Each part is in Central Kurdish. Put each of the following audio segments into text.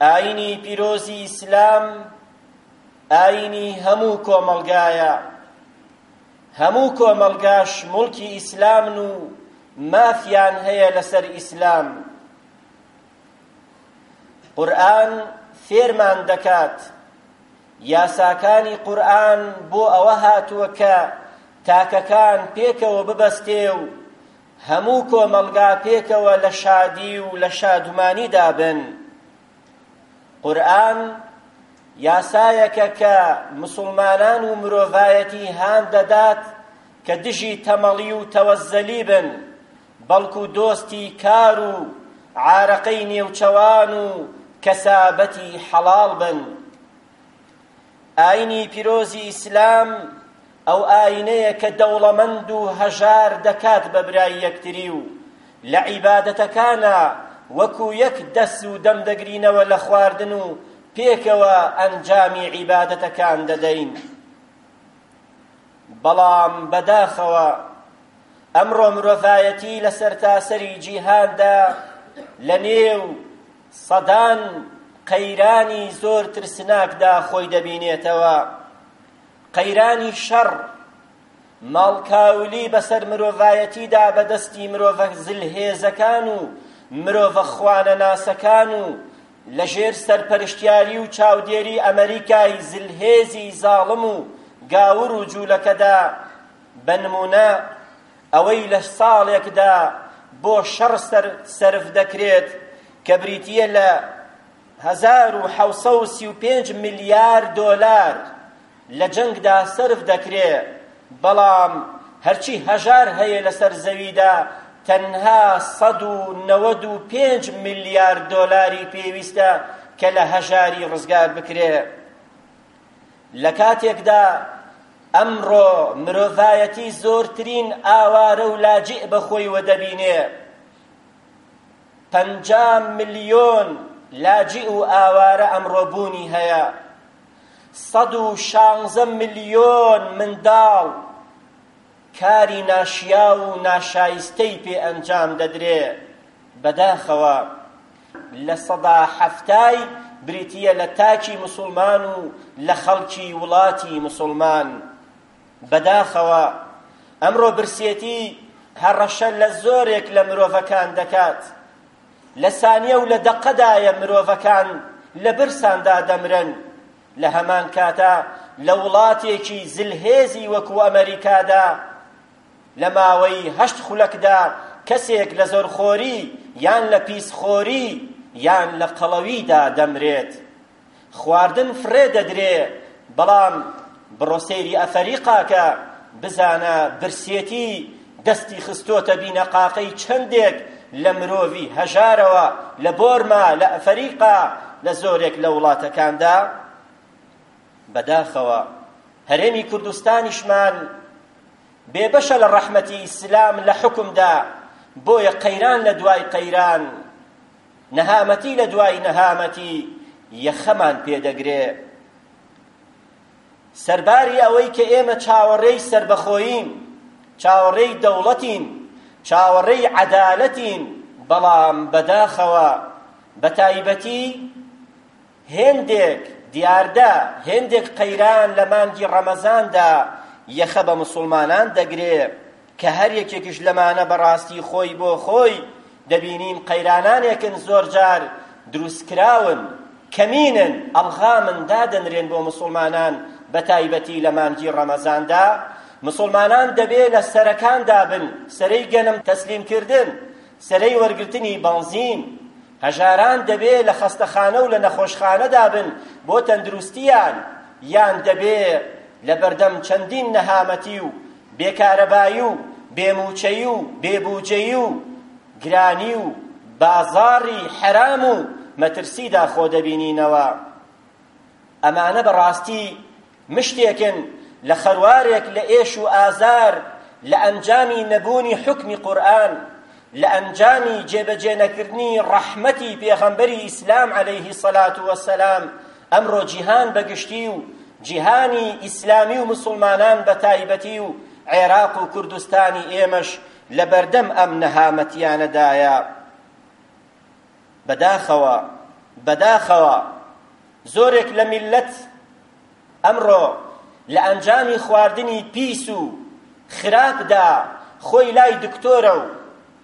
ئاینی پیرۆزی ئیسلام ئاینی هەموو کۆمەڵگایە هەموو کۆمەڵگاش مڵکی ئیسلامن و مافیان هەیە لەسەر ئیسلام قورئان فێرمان دەکات یاساکانی قورئان بۆ ئەوە هاتووە کە تاکەکان پێکەوە ببەستێ و هەموو کۆمەڵگا پێکەوە لە شادی و لە شادومانیدا بن قورئان یاسایەکە کە مسلمانان و مرۆڤایەتی هان دەدات کە دژی تەمەڵی و تەوەزەلی بن بەڵکو دۆستی کار و عارەقەی نێوچەوان و کەسابەتی حەڵاڵ بن ئاینی پیرۆزی ئیسلام ئەو ئاینەیە کە دەوڵەمەند و هەژار دەکات بە برای یەکتری و لە عیبادەتەکانا وەکو یەک دەس و دەم دەگرینەوە لە خواردن و پێکەوە ئەنجامی عیبادەتەکان دەدەین بەڵام بەداخەوە ئەمڕۆ مرۆڤایەتی لە سەرتاسەری جیهاندا لە نێو سەدان قەیرانی زۆر ترسناکدا خۆی دەبینێتەوە قەیرانی شەڕ ماڵکاولی بەسەر مرۆڤایەتیدا بەدەستی مرۆڤە زلهێزەکان و مرۆڤە خوانەناسەکان و لەژێر سەرپەرشتیاری و چاودێری ئەمریکای زلهێزی زاڵم و گاور و جوولەکەدا بە نمونە ئەوەی لە ساڵێکدا بۆ شەڕ سەرف دەکرێت کە بریتییە لە هەزار و حەوت سەد و سی و پێنج ملیار دۆلار لە جەنگدا سەرف دەکرێ، بەڵام هەرچی هەژار هەیە لەسەر زەویدا تەنها سەد و نەوەد و پێنج ملیار دۆلاری پێویستە کە لە هەژاری ڕزگار بکرێ. لە کاتێکدا ئەمڕۆ مرۆڤایەتی زۆرترین ئاوارە و لاجئ بە خۆیوە دەبینێ، پەنجا ملیۆن لاجئ و ئاوارە ئەمڕۆ بوونی هەیە، سەد و شانزە ملیۆن منداڵ کاری ناشیاو و ناشایستەی پێ ئەنجام دەدرێ، بەداخەوە لە سەدا حەفتای بریتییە لە تاکی مسوڵمان و لە خەڵکی وڵاتی مسوڵمان. بەداخەوە ئەمڕۆ برسێتی هەڕەشە لە زۆرێک لە مرۆڤەکان دەکات لە سانیە و لە دەقەدایە مرۆڤەکان لە برساندا دەمرن لە هەمان کاتە لە وڵاتێکی زلهێزی وەکو ئەمریکادا لە ماوەی هەشت خولەکدا کەسێک لە زۆرخۆری یان لە پیسخۆری یان لە قەڵەویدا دەمرێت خواردن فڕێ دەدرێ بەڵام بڕۆ سەیری ئەفەریقاکە بزانە برسێتی دەستی خستۆتە بینەقاقەی چەندێک لە مرۆڤی هەژارەوە لە بۆرما لە ئەفەریقا لە زۆرێک لە وڵاتەکاندا بەداخەوە هەرێمی کوردستانیشمان بێبەشە لە ڕەحمەتی ئیسلام لە حکمدا بۆیە قەیران لە دوای قەیران نەهامەتی لە دوای نەهامەتی یەخەمان پێ دەگرێ. سەرباری ئەوەی کە ئێمە چاوەڕێی سەربەخۆیین، چاوەڕێی دەوڵەتین، چاوەڕێی عەدالەتین، بەڵام بەداخەوە بە تایبەتی هێندێک دیاردە، هێندێک قەیران لە مانگی ڕەمەزاندا یەخە بە موسوڵمانان دەگرێ کە هەر یەکێکیش لەمانە بە ڕاستی خۆی بۆ خۆی دەبینین قەیرانانێکن زۆر جار دروستکراون کەمینن ئەڵغامن دادەنرێن بۆ مسلمانان بە تایبەتی لە مانگی ڕەمەزاندا مسلمانان دەبێ لە سەرەکاندا بن سەرەی گەنم تەسلیمکردن سەرەی وەرگرتنی بەنزین هەژاران دەبێ لە خەستەخانە و لە نەخۆشخانەدا بن بۆ تەندروستییان یان دەبێ لە بەردەم چەندین نەهامەتی و بێکارەبایی و بێمووچەیی و بێبووجەیی و گرانی و بازاڕی حەرام و مەترسیدا خۆ دەبینینەوە ئەمانە بەڕاستی مشتێکن لە خەروارێک لە ئێش و ئازار لە ئەنجامی نەبوونی حوکمی قورئان لە ئەنجامی جێبەجێنەکردنی ڕەحمەتی پێغەمبەری ئیسلام عەلەیهی سەلات وەسەلام ئەمڕۆ جیهان بەگشتی و جیهانی ئیسلامی و مسلمانان بە تایبەتی و عێراق و کوردستانی ئێمەش لە بەردەم ئەم نەهامەتیانەدایە بەداخەوە بەداخەوە زۆرێک لە میللەت ئەمڕۆ لە ئەنجامی خواردنی پیس و خراپدا خۆی لای دکتۆرە و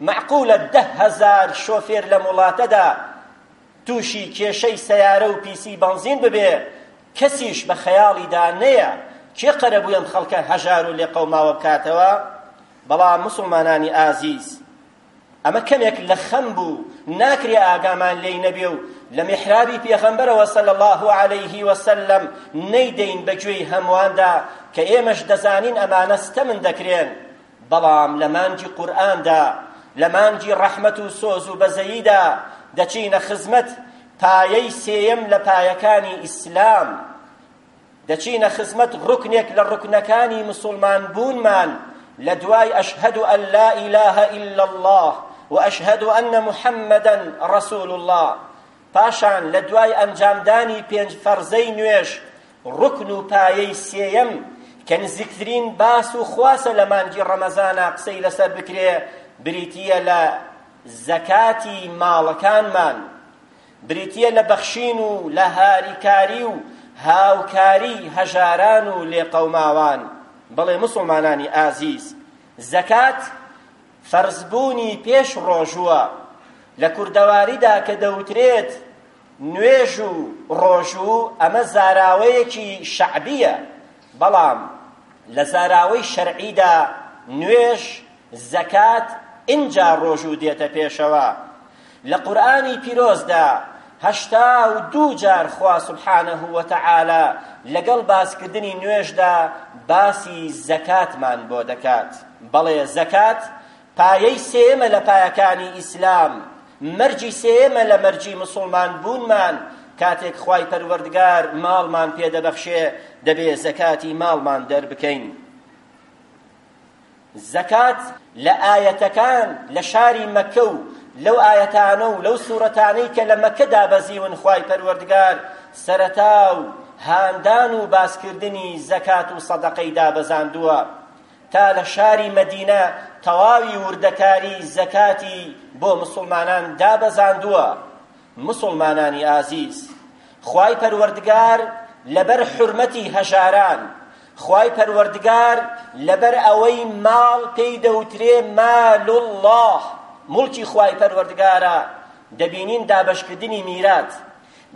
معقولە دە هەزار شۆفێر لەم وڵاتەدا تووشی کێشەی سەیارە و پیسی بەنزین ببێ کەسیش بە خەیاڵیدا نەیە کێ قەرە بوو ئەم خەڵکە هەژار و لێقەوماوە بکاتەوە بەڵام مسلمانانی ئازیز ئەمە کەمێک لە خەم بوو ناکرێ ئاگامان لێی نەبێ و لە میحرابی پێغەمبەرەوە صلی الله علیه وسلم نەیدەین بە گوێی هەمواندا کە ئێمەش دەزانین ئەمانە ستەمن دەکرێن بەڵام لە مانگی قورئاندا لە مانگی ڕەحمەت و سۆز و بەزەییدا دەچینە خزمەت پایەی سێیەم لە پایەکانی ئیسلام دەچینە خزمەت ڕوکنێک لە ڕوکنەکانی مسوڵمان بوونمان لە دوای ئەشهەد ئەن لا ئیلاهە ئیلا اللە و ئەشهەد ئەن محەممەدەن ڕەسول اللە پاشان لە دوای ئەنجامدانی پێنج فەرزەی نوێژ ڕوکن و پایەی سێیەم کە نزیکترین باس و خواسە لە مانگی ڕەمەزانە قسەی لەسەر بکرێ بریتییە لە زەکاتی ماڵەکانمان بریتییە لە بەخشین و لە هاریکاری و هاوکاری هەژاران و لێقەوماوان، بەڵێ موسڵمانانی ئازیز، زەکات فەرزبوونی پێش ڕۆژووە، لە کوردەواریدا کە دەوترێت نوێژ و ڕۆژوو ئەمە زاراوەیەکی شەعبییە، بەڵام لە زاراوەی شەرعیدا نوێژ، زەکات، ئینجا ڕۆژوو دێتە پێشەوە. لە قورئانی پیرۆزدا هەشتا و دوو جار خوا سبحانە وتعالی لەگەڵ باسکردنی نوێژدا باسی زەکاتمان بۆ دەکات. بەڵێ زەکات پایەی سێیەمە لە پایەکانی ئیسلام، مەرجی سێیەمە لە مەرجی مسوڵمان بوونمان، کاتێک خوای پەروەردگار ماڵمان پێ دەبەخشێ دەبێ زەکاتی ماڵمان دەربکەین. زەکات لە ئایەتەکان لە شاری مەککە و لەو ئایەتانە و لەو سوورەتانەی کە لە مەککە دابەزیون خوای پەروەردگار سەرەتا و هاندان و باسکردنی زەکات و سەدەقەی دابەزاندووە، تا لە شاری مەدینە تەواوی وردەکاری زەکاتی بۆ مسوڵمانان دابەزاندووە مسوڵمانانی ئازیز خوای پەروەردگار لەبەر حرمەتی هەژاران خوای پەروەردگار لەبەر ئەوەی ماڵ پێی دەوترێ مال الله ملکی خوای پەروەردگارە دەبینین دابەشکردنی میرات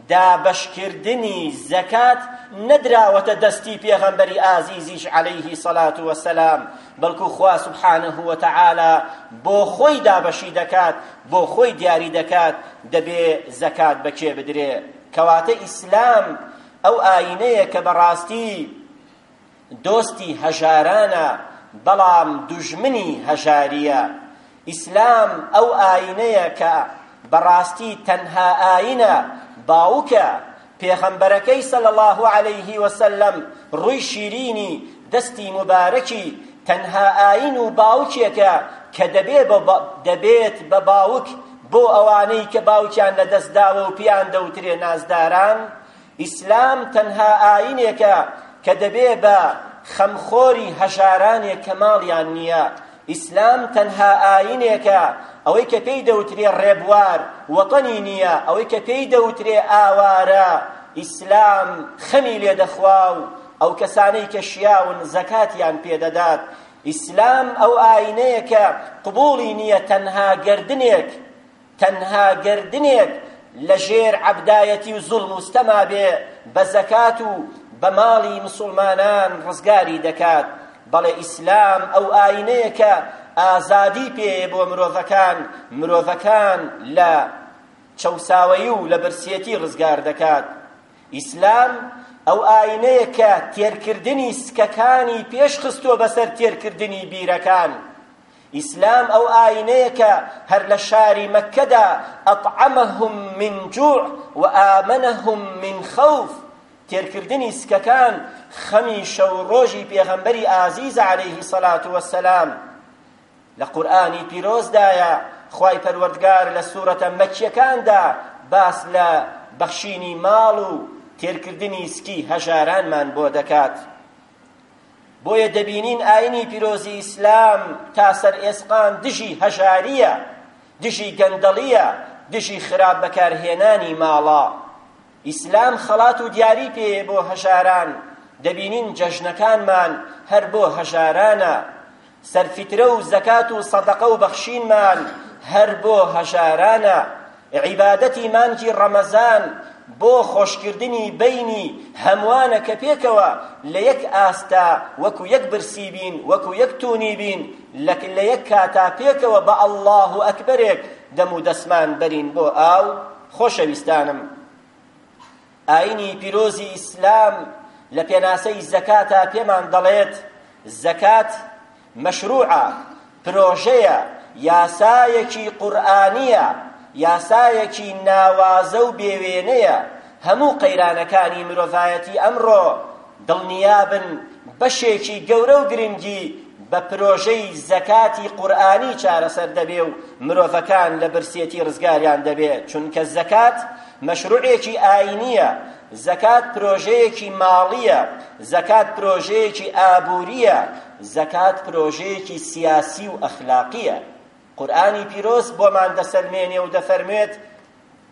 دابەشکردنی زەکات نەدراوەتە دەستی پێغەمبەری ئازیزیش عەلەیه سەلات وەسەلام بەڵکو خوا سبحانه وتعالی بۆ خۆی دابەشی دەکات بۆ خۆی دیاری دەکات دەبێ زەکات بەکێ بدرێ کەواتە ئیسلام ئەو ئاینەیە کە بەڕاستی دۆستی هەژارانە بەڵام دوژمنی هەژارییە ئیسلام ئەو ئاینەیە کە بەڕاستی تەنها ئاینە باوکە پێغەمبەرەکەی صلی الله علیه وسلم ڕووی شیرینی دەستی مبارەکی تەنها ئاین و باوکێکە کە دەبێت بە باوک بۆ ئەوانەی کە باوکیان لەدەست داوە و پێیان دەوترێ نازداران ئیسلام تەنها ئاینێکە کە دەبێ بە خەمخۆری هەژارانێک کە ماڵیان نییە ئیسلام تەنها ئاینێکە ئەوەی کە پێی دەوترێ ڕێبوار وەتەنی نییە ئەوەی کە پێی دەوترێ ئاوارە ئیسلام خەمی لێ دەخوا و ئەو کەسانەی کە شیاون زەکاتیان پێدەدات ئیسلام ئەو ئاینەیە کە قبوڵی نییە تەنها گردنێک تەنها گەردنێک لە ژێر عەبدایەتی و زوڵم و ستەما بێ بە زەکات و بە ماڵی مسوڵمانان ڕزگاری دەکات بەڵێ ئیسلام ئەو ئاینەیە کە ئازادی پێیە بۆ مرۆڤەکان مرۆڤەکان لە چەوساوەیی و لە برسێتی ڕزگار دەکات ئیسلام ئەو ئاینەیە کە تێرکردنی سکەکانی پێشخستووە بەسەر تێرکردنی بیرەکان ئیسلام ئەو ئاینەیە کە هەر لە شاری مەککەدا ئەطعەمەهم من جوع و ئامەنەهم من خەوف تێرکردنی سکەکان خەمی شەو ڕۆژی پێغەمبەری ئازیز عەلەیه سەلات وەسەلام لە قورئانی پیرۆزدایە خوای پەروەردگار لە سورەتە مەکیەکاندا باس لە بەخشینی ماڵ و تێرکردنی سکی هەژارانمان بۆ دەکات بۆیە دەبینین ئاینی پیرۆزی ئیسلام تا سەر ئێسقان دژی هەژارییە دژی گەندەڵییە دژی خراپ بەکارهێنانی ماڵە ئیسلام خەڵات و دیاری پێ بۆ هەژاران دەبینین جەژنەکانمان هەر بۆ هەژارانە سەرفیترە و زەکات و سەدەقە و بەخشینمان هەر بۆ هەژارانە، عیبادەتی مانگی ڕەمەزان بۆ خۆشکردنی بەینی هەمووانە کە پێکەوە لە یەک ئاستا وەکو یەک برسی بین وەکو یەک تونی بین لە یەک کاتا پێکەوە بە ئەڵڵا و ئەکبەرێک دەم و دەسمان بەرین بۆ ئاو خۆشەویستانم ئاینی پیرۆزی ئیسلام لە پێناسەی زەکاتا پێمان دەڵێت زەکات مەشروعە پرۆژەیە یاسایەکی قورئانیە یاسایەکی ناوازە و بێوێنەیە هەموو قەیرانەکانی مرۆڤایەتی ئەمڕۆ دڵنیابن بەشێکی گەورە و گرنگی بە پرۆژەی زەکاتی قورئانی چارەسەر دەبێ و مرۆڤەکان لە برسێتی ڕزگاریان دەبێ چونکە زەکات مەشروعێکی ئاینییە زەکات پرۆژەیەکی ماڵییە زەکات پرۆژەیەکی ئابوورییە زەکات پرۆژەیەکی سیاسی و ئەخلاقییە قورئانی پیرۆز بۆمان دەسەلمێنێ و دەفەرموێت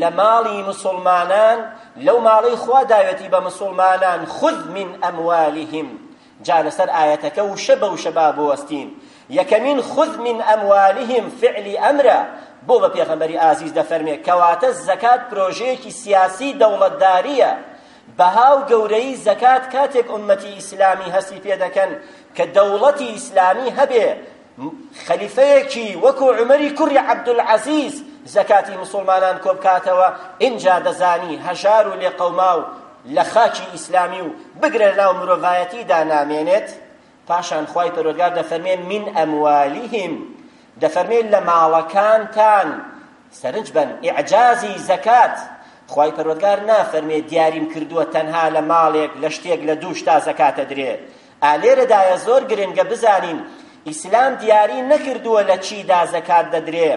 لە ماڵی مسوڵمانان لەو ماڵەی خوا داوێتی بە مسوڵمانان خود من ئەموالهم جا لەسەر ئاەتەکە وشە بە وشە با بوەستین یەکەمین خود من ئەموالهم فعلی ئەمرە بۆ بە پێغەمبەری ئازیز دەفەرمێ کەواتە زەکات پرۆژەیەکی سیاسی دەوڵەتداریە بەها و گەورەی زەکات کاتێک ئومەتی ئیسلامی هەستی پێ دەکەن کە دەوڵەتی ئیسلامی هەبێ خەلیفەیەکی وەکو عومەری کوڕی عەبدولعەزیز زەکاتی مسوڵمانان کۆبکاتەوە ئینجا دەزانی هەژار و لێقەوماو لە خاکی ئیسلامی و بگرە ناو مرۆڤایەتیدا نامێنێت پاشان خوای پەروەردگار دەفەرمێ من ئەموالیهم دەفەرمێ لە ماڵەکانتان سەرنج بن ئیعجازی زەکات خوای پەروەردگار نافەرمێ دیاریم کردووە تەنها لە ماڵێک لە شتێک لە دوو شتا زەکاتە درێ ئا لێرەدایە زۆر گرنگە بزانین ئیسلام دیاری نەکردووە لە چیدا زەکات دەدرێ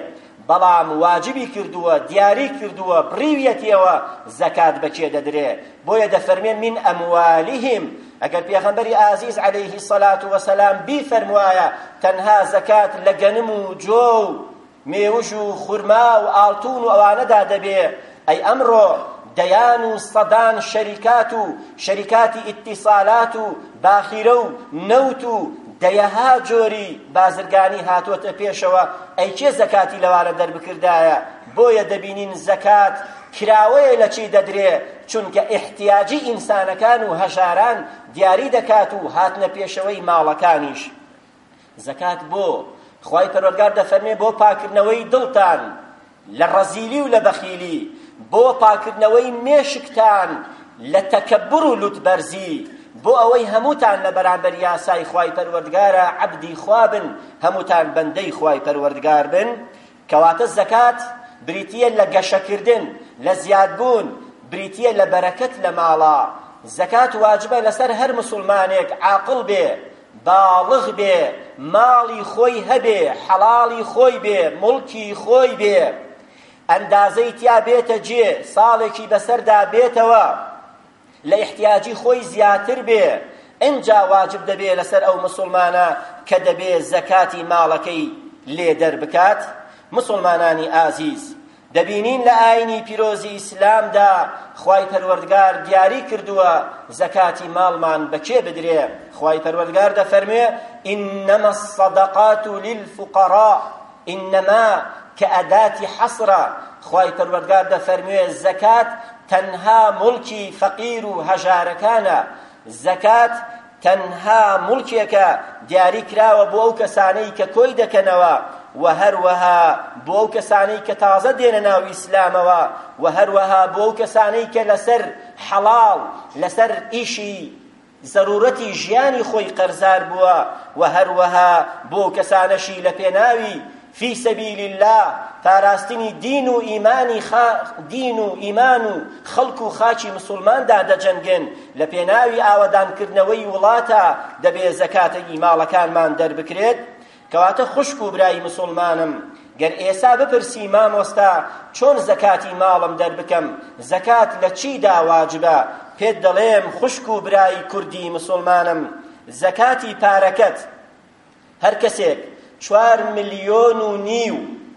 بەڵام واجبی کردووە دیاری کردووە بڕیویەتیەوە زەکات بەچێ دەدرێ بۆیە دەفەرمێ من ئەموالهم ئەگەر پێغەمبەری ئازیز عەلەیهی سەلات وەسەلام بیفەرموایە تەنها زەکات لە گەنم و جۆ و مێوژ و خورما و ئاڵتوون و ئەوانەدا دەبێ ئەی ئەمڕۆ دەیان و سەدان شەریکات و شەریکاتی ئیتیسالات و باخیرە و نەوت و دەیەها جۆری بازرگانی هاتۆتە پێشەوە ئەی کێ زەکاتی لەوانە دەربکردایە بۆیە دەبینین زەکات کراوەیە لە چی دەدرێ چونکە ئیحتیاجی ئینسانەکان و هەژاران دیاری دەکات و هاتنە پێشەوەی ماڵەکانیش زەکات بۆ؟ خوای پەروەردگار دەفەرمێ بۆ پاکردنەوەی دڵتان لە ڕەزیلی و لە بەخیلی بۆ پاکردنەوەی مێشکتان لە تەکەبر و لوتبەرزی بۆ ئەوەی هەمووتان لە بەرامبەر یاسای خوای پەروەردگارە عەبدی خوا بن هەمووتان بەندەی خوای پەروەردگار بن کەواتە زەکات بریتییە لە گەشەکردن، لە زیادبوون، بریتییە لە بەرەکەت لە ماڵا. زەکات واجبە لەسەر هەر مسوڵمانێک عاقڵ بێ، باڵغ بێ، ماڵی خۆی هەبێ، حەڵاڵی خۆی بێ، موڵکی خۆی بێ، ئەندازەی تیا بێتە جێ، ساڵێکی بەسەردا بێتەوە، لە ئیحتیاجی خۆی زیاتر بێ ئینجا واجب دەبێ لەسەر ئەو مسوڵمانە کە دەبێ زەکاتی ماڵەکەی لێ دەربکات مسوڵمانانی ئازیز دەبینین لە ئاینی پیرۆزی ئیسلامدا خوای پەروەردگار دیاری کردووە زەکاتی ماڵمان بەکێ بدرێ خوای پەروەردگار دەفەرموێ ئینەمە الصدقات للفقراء انما کە ئەداتی حەصرە، خوای پەروەردگار دەفەرموێ زەکات تەنها موڵکی فەقیر و هەژارەکانە، زەکات تەنها موڵکێکە دیاری کراوە بۆ ئەو کەسانەی کە کۆی دەکەنەوە وە هەروەها بۆ ئەو کەسانەی کە تازە دێنە ناو ئیسلامەوە وە هەروەها بۆ ئەو کەسانەی کە لەسەر حەڵاڵ لەسەر ئیشی زەروورەتی ژیانی خۆی قەرزار بووە و هەروەها بۆ ئەو کەسانەشی لە پێناوی فی سبیل اللە پاراستنی دین و ئیمانی خا... دین و ئیمان و خەڵک و خاکی مسلماندا دەجەنگن لە پێناوی ئاوەدانکردنەوەی وڵاتە دەبێ زەکاتە ئیماڵەکانمان دەربکرێت کەواتە خوشک و برای مسوڵمانم گەر ئێسا بپرسی مامۆستا چۆن زەکاتی ماڵم دەربکەم زەکات لە چیدا واجبە پێت دەڵێم خوشک و برای کوردی مسوڵمانم زەکاتی پارەکەت هەر کەسێک چوار ملیۆن و نیو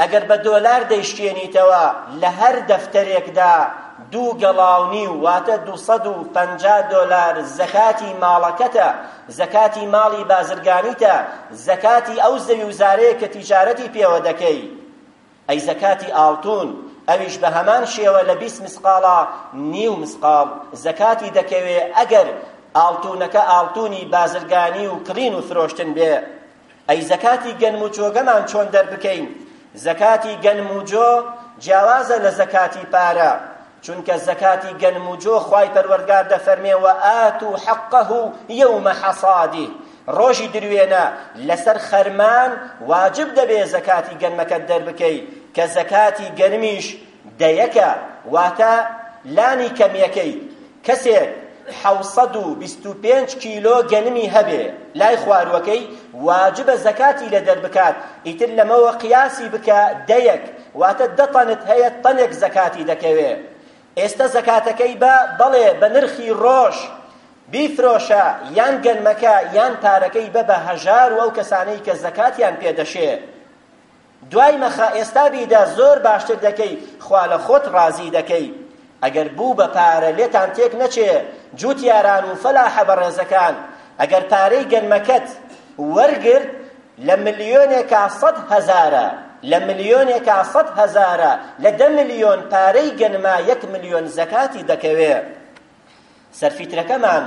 ئەگەر بە دۆلار دەیشکێنیتەوە لە هەر دەفتەرێکدا دوو گەڵاونی و واتە دوو سەد و پەنجا دۆلار زەکاتی ماڵەکەتە زەکاتی ماڵی بازرگانیتە زەکاتی ئەو زەوی و زارەیە کە تیجارەتی پێوە دەکەی ئەی زەکاتی ئاڵتون ئەویش بە هەمان شێوە لە بیست مسقاڵە نیو مسقاڵ زەکاتی دەکەوێ ئەگەر ئاڵتونەکە ئاڵتونی بازرگانی و کڕین و فرۆشتن بێ ئەی زەکاتی گەنم و جۆگەمان چۆن دەربکەین زەکاتی گەنم و جۆ جیاوازە لە زەکاتی پارە چونکە زەکاتی گەنم و جۆ خوای پەروەردگار دەفەرمێ و ئات و حەقه یومە حەسادی ڕۆژی دروێنە لەسەر خەرمان واجب دەبێ زەکاتی گەنمەکەت دەربکەی کە زەکاتی گەنمیش دەیەکە، واتە لانی کەمیەکەی، کەسێک حەوت سەد و بیست و پێنج کیلۆ گەنمی هەبێ لای خواروەکەی واجبە زەکاتی لە دەربکات، ئیتر لەمەوە قیاسی بکە دەیەک، واتە دە تەنت هەیە تەنێک زەکاتی دەکەوێ، ئێستە زەکاتەکەی بە، بەڵێ بە نرخی ڕۆژ، بیفرۆشە یان گەنمەکە یان پارەکەی بە بە هەژار و ئەو کەسانەی کە زەکاتیان پێ دەشێ. دوای مەخە ئێستا بیدە زۆر باشتر دەکەی خوا لە خۆت ڕازی دەکەی ئەگەر بوو بە پارە لێتان تێک نەچێ جوتیاران و فەلاحە بەڕێزەکان ئەگەر پارەی گەنمەکەت وەرگرت لە ملیۆنێکا سەد هەزارە لە ملیۆنێکا سەد هەزارە لە دە ملیۆن پارەی گەنما یەک ملیۆن زەکاتی دەکەوێ سەرفیترەکەمان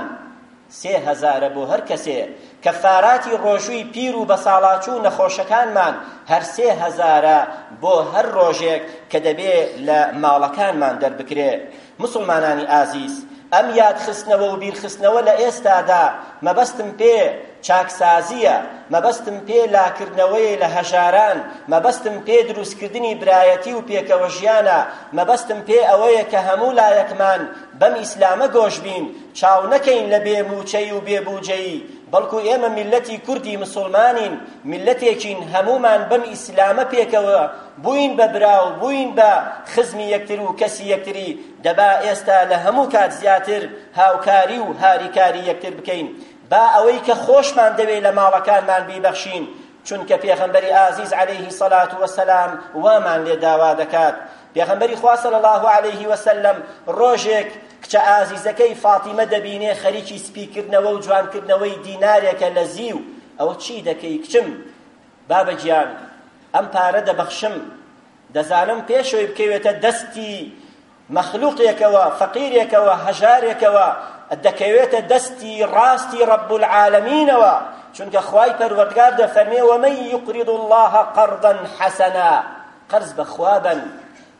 سێ هەزارە بۆ هەر کەسێ، کەفاراتی ڕۆژووی پیر و بەساڵاچوو و نەخۆشەکانمان هەر سێ هەزارە بۆ هەر ڕۆژێک کە دەبێ لە ماڵەکانمان دەربکرێ. موسڵمانانی ئازیز، ئەم یادخستنەوە و بیرخستنەوە لە ئێستادا مەبەستم پێ چاکسازییە، مەبەستم پێ لاکردنەوەی لە هەژاران، مەبەستم پێ دروستکردنی برایەتی و پێکەوەژیانە، مەبەستم پێ ئەوەیە کە هەموو لایەکمان بەم ئیسلامە گۆش بین، چاو نەکەین لە بێ مووچەی و بێ بووجەیی، بەڵکو ئێمە میللەتی کوردی مسوڵمانین، میللەتێکین هەموومان بەم ئیسلامە پێکەوە بووین بە برا و بووین بە خزمی یەکتر و کەسی یەکتری، دەبا ئێستا لە هەموو کات زیاتر هاوکاری و هاریکاری یەکتر بکەین. با ئەوەی کە خۆشمان دەوێ لە ماڵەکانمان بیبەخشین، چونکە پێغەمبەری ئازیز علیه الصلوة والسلام وامان لێ داوا دەکات. پێغەمبەری خوا صلی اللە علیه وسلم ڕۆژێک کچە ئازیزەکەی فاتیمە دەبینێ خەریکی سپیکردنەوە و جوانکردنەوەی دینارێکە لە زیو، ئەوە چی دەکەی کچم؟ بابە گیان ئەم پارە دەبەخشم، دەزانم پێشەوەی بکەوێتە دەستی مەخلوقێکەوە فەقیرێکەوە هەژارێکەوە دەکەوێتە دەستی ڕاستی رب العالمینەوە چونکە خوای پەروەردگار دەفەرمێ ومن یقرض الله قرضا حسنا قەرز بەخوا بەن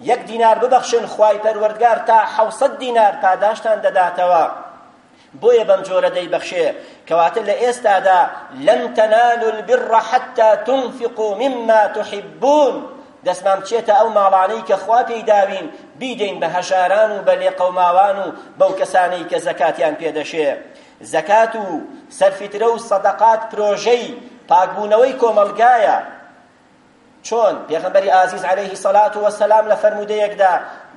یەک دینار ببەخشن خوای پەروەردگار تا حەوسەد دینار پاداشتان دەداتەوە بۆیە بەم جۆرە دەیبەخشێ، کەواتە لە ئێستادا، لن تنالوا البر حتى تنفقوا مما تحبون، دەستمان بچێتە ئەو ماڵانەی کە خوا پێی داوین، بیدەین بە هەژاران و بە لێقەوماوان و بەو کەسانەی کە زەکاتیان پێ دەشێ. زەکات و سەرفیترە و سەدەقات پرۆژەی پاکبوونەوەی کۆمەڵگایە، چۆن پێغەمبەری ئازیز عەلەیهی سەڵات وەسەلام لە فەرموودەیەکدا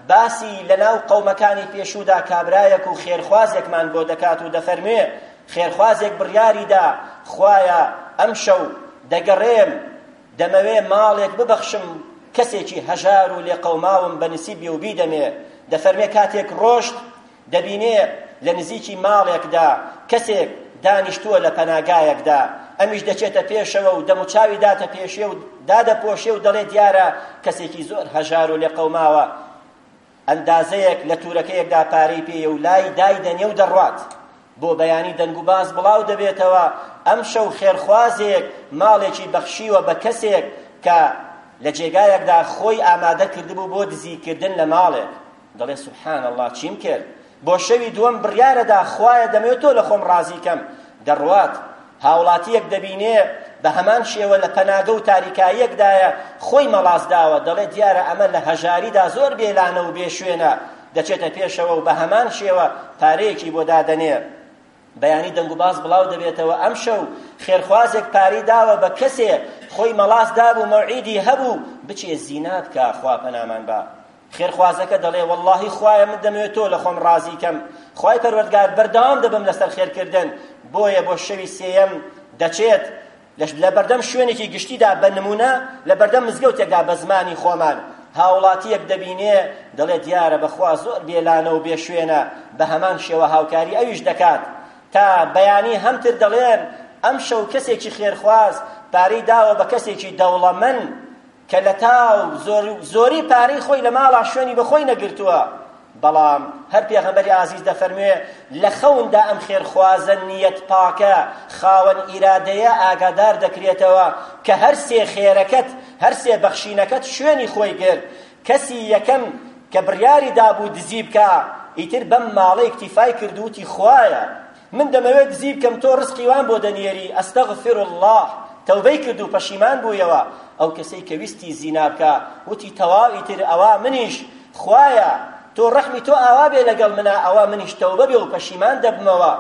باسی لەناو قەومەکانی پێشوودا کابرایەک و خێرخوازێکمان بۆ دەکات و دەفەرموێ خێرخوازێک بڕیاریدا خوایە ئەم شەو دەگەڕێم دەمەوێ ماڵێک ببەخشم کەسێکی هەژار و لێقەوماوم بە نسیبی و بیدەمێ دەفەرمێ کاتێک ڕۆشت دەبینێ لە نزیکی ماڵێکدا کەسێک دانیشتووە لە پەناگایەکدا، ئەمیش دەچێتە پێشەوە و دەموچاوی داتەپێشێ و دادەپۆشێ و دەڵێ دیارە کەسێکی زۆر هەژار و لێقەوماوە، ئەندازەیەک لە تورەکەیەکدا پارەی پێیە و لای دایدەنێ و دەڕوات. بۆ بەیانی دەنگ و باز بڵاو دەبێتەوە، ئەمشەو خێرخوازێک ماڵێکی بەخشیوە بە کەسێک کە لە جێگایەکدا خۆی ئامادە کردبوو بۆ دزیکردن لە ماڵێک. دەڵێ سبحان اللە چیم کرد بۆ شەوی دووەم بڕیارەدا خوایە دەمەوێت تۆ لە خۆم ڕازی کەم دەڕوات هاوڵاتیەک دەبینێ بە هەمان شێوە لە پەناگە و تاریکاییەکدایە خۆی مەڵاس داوە دەڵێ دیارە ئەمە لە هەژاریدا زۆر بێلانە و بێ شوێنە دەچێتە پێشەوە و بە هەمان شێوە پارەیەکی بۆ دادەنێ بەیانی دەنگ و باز بڵاو دەبێتەوە ئەم شەو خێرخوازێک پاری داوە بە کەسێ خۆی مەڵاس دابوو مەوعیدی هەبوو بچێ زینا بکە خوا پەنامان با خێرخوازەکە دەڵێ وەڵڵاهی خوایە من دەمەوێت تۆ لە خۆم ڕازی کەم خوای پەروەردگار بەردەوام دەبم لەسەر خێرکردن بۆیە بۆ شەوی سێیەم دەچێت لە بەردەم شوێنێکی گشتیدا بە نمونە لە بەردەم مزگەوتێکدا بە زمانی خۆمان هاوڵاتیەک دەبینێ دەڵێ دیارە بەخوا زۆر بێلانە و بێ شوێنە بە هەمان شێوە هاوکاری ئەویش دەکات تا بەیانی هەمتر دەڵێن ئەم شەو کەسێکی خێرخواز پارەی داوە بە کەسێکی دەوڵەمەند کە لە تاو زۆر زۆری پارەی خۆی لە ماڵا شوێنی بە خۆی نەگرتووە بەڵام هەر پێغەمبەری ئازیز دەفەرموێ لە خەوندا ئەم خێرخوازە نیەت پاکە خاوەن ئیرادەیە ئاگادار دەکرێتەوە کە هەر سێ خێرەکەت هەر سێ بەخشینەکەت شوێنی خۆی گرت کەسی یەکەم کە بڕیاری دابوو دزی بکە ئیتر بەم ماڵە ئیکتیفای کردووتی خوایە من دەمەوێت دزی بکەم تۆ ڕزقی وام بۆ دەنێری استغفراللە تەوبەی کرد و پەشیمان بوویەوە ئەو کەسەی کە ویستی زینا بکا وتی تەواو ئیتر ئەوە منیش خوایە تۆ ڕەحمی تۆ ئاوا بێ لەگەڵ منا ئەوە منیش تەوبە بێ و پەشیمان دەبمەوە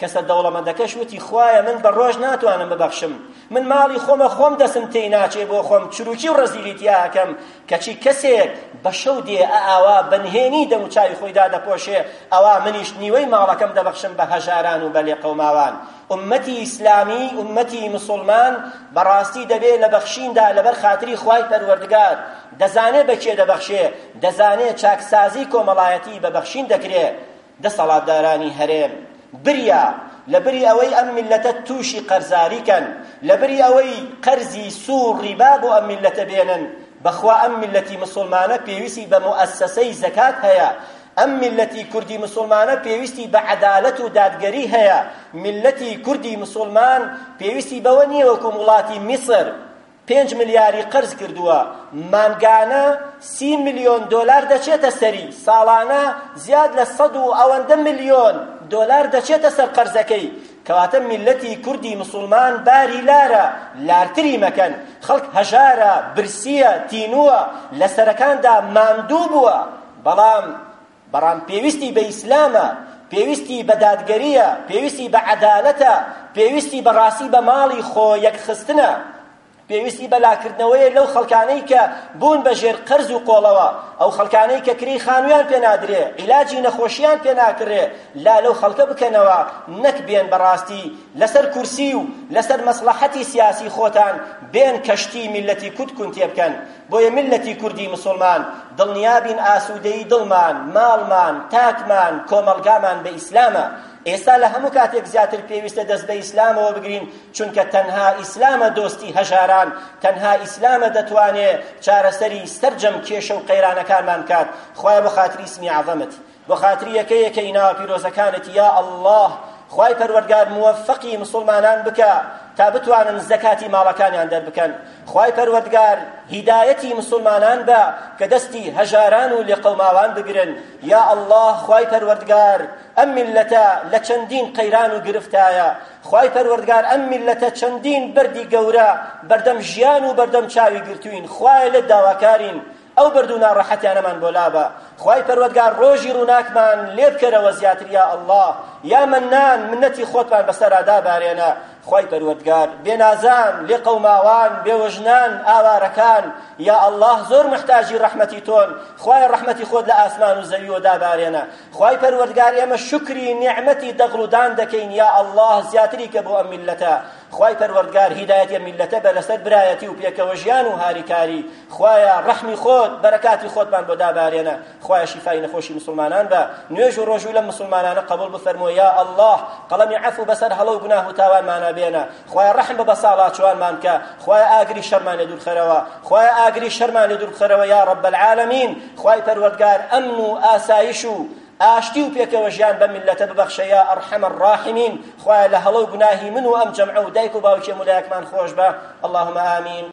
کەسە دەوڵەمەندەکەش وتی خوایە من بە ڕۆژ ناتوانم ببەخشم من ماڵی خۆمە خۆم دەسم تێی ناچێ بۆ خۆم چروکی و ڕەزیلی تیاکەم کەچی کەسێک بە شەو دێ ئە ئاوا بە نهێنی دەم و چاوی خۆی دادەپۆشێ ئەوا منیش نیوەی ماڵەکەم دەبەخشم بە هەژاران و بە لێقەوماوان ئوممەتی ئیسلامی ئوممەتی مسوڵمان بەڕاستی دەبێ لە بەخشیندا لەبەر خاتری خوای پەروەردگار دەزانێ بە کێ دەبەخشێ دەزانێ چاکسازی کۆمەڵایەتی بە بەخشین دەکرێ دەسەڵاتدارانی هەرێم بریا لەبری ئەوەی ئەم میللەتە تووشی قەرزاری کەن لەبری ئەوەی قەرزی سوور ڕیبا بۆ ئەم میللەتە بێنن بەخوا ئەم میللەتی مسلمانە پێویستی بە موئەسەسەی زەکات هەیە ئەم میللەتی کوردی مسلمانە پێویستی بە عەدالەت و دادگەری هەیە میللەتی کوردی مسلمان پێویستی بەوە نییە وەکوم وڵاتی میسر پێنج ملیاری قەرز کردووە، مانگانە سی ملیۆن دۆلار دەچێتە سەری، ساڵانە زیاد لە سەد و ئەوەندە ملیۆن دۆلار دەچێتە سەر قەرزەکەی، کەواتە میللەتی کوردی موسڵمان باری لارە، لارتری مەکەن، خەڵک هەژارە، برسییە، تینووە، لە سەرەکاندا ماندوو بووە، بەڵام بەڵام پێویستی بە ئیسلامە، پێویستی بە دادگەرییە، پێویستی بە عەدالەتە، پێویستی بە ڕاستی بە ماڵی خۆ یەکخستنە، پێویستی بە لاکردنەوەیە لەو خەڵکانەی کە بوون بە ژێر قەرز و قۆڵەوە، ئەو خەڵکانەی کە کرێی خانوویان پێ نادرێ، عیلاجی نەخۆشییان پێ ناکڕێ، لا لەو خەڵکە بکەنەوە، نەک بێن بە ڕاستی لەسەر کورسی و لەسەر مەسڵەحەتی سیاسی خۆتان بێن کەشتی میللەتی کورد کونتێ بکەن. بۆیە میللەتی کوردی مسوڵمان دڵنیابین ئاسوودەیی دڵمان، ماڵمان، تاکمان، کۆمەڵگامان بە ئیسلامە. ئێستا لە هەموو کاتێک زیاتر پێویستە دەست بە ئیسلامەوە بگرین چونکە تەنها ئیسلامە دۆستی هەژاران، تەنها ئیسلامە دەتوانێ چارەسەری سەرجەم کێشە و قەیرانەکانمان بکات. خوایە بۆ خاتری اسمی اعظمت بۆ خاتری یەکە یەکەی ناوە پیرۆزەکانت یا اللە خوای پەروەردگار موفقی مسلمانان بکە تا بتوانن زەکاتی ماڵەکانیان دەربکەن خوای پەروەردگار هیدایەتی مسلمانان بە کە دەستی هەژاران و لێقەوماوان بگرن یا ئەڵڵا خوای پەروەردگار ئەم میلەتە لە چەندین قەیران و گرفتایە خوای پەروەردگار ئەم میلەتە چەندین بەردی گەورە بەردەم ژیان و بەردەم چاوی گرتوین خوایە لێت داواکارین ئەو بەرد و ناڕەحەتیانەمان بۆ لابە خوای پەروەردگار ڕۆژی ڕووناکمان لێ بکەرەوە زیاتر یا ئەڵڵا یا مەنان منەتی خۆتمان بەسەرا دابارێنە خوای پەروەردگار بێنازان لێ قەوماوان بێوەژنان ئاوارەکان یا ئەڵڵا زۆر محتاجی ڕەحمەتی تۆن خوای ڕەحمەتی خۆت لە ئاسمان و زەویەوە دابارێنە خوای پەروەردگار ئێمە شکری نیعمەتی دەغڵ و دان دەکەین یا ئەڵڵا زیاتری کە بۆ ئەم میلەتە خوای پەروەردگار هیدایەتی میلەتە بە لەسەر برایەتی و پێکەوە ژیان و هاریکاری خوایە ڕەحمی خۆت بەرەکاتی خۆتمان بۆ دابارێنە خوایە شیفای نەخۆشی مسلمانان بە نوێژ و ڕۆژوو لەم مسلمانانە قبول بفەرموە یا ئەڵڵاه قەڵەمی عەفو بەسەر هەڵە و گوناه و تاوانمانە بێنە خوایە ڕەحم بە بەساڵاچوانمان کە خوایە ئاگری شەرمان لێ دوورخەرەوە خوایە ئاگری شەرمان لێ دوورخەرەوە یا رب العالمین خوای پەروەردگار ئەمن و ئاسایش و ئاشتی و پێکەوە ژیان بە میلەتە ببەخشە یا ئەرحەمە الراحمین خوایە لە هەڵە و گوناهی من و ئەم جەمعە و دایک و باوکی مولایەکمان خۆش بە اللهم آمین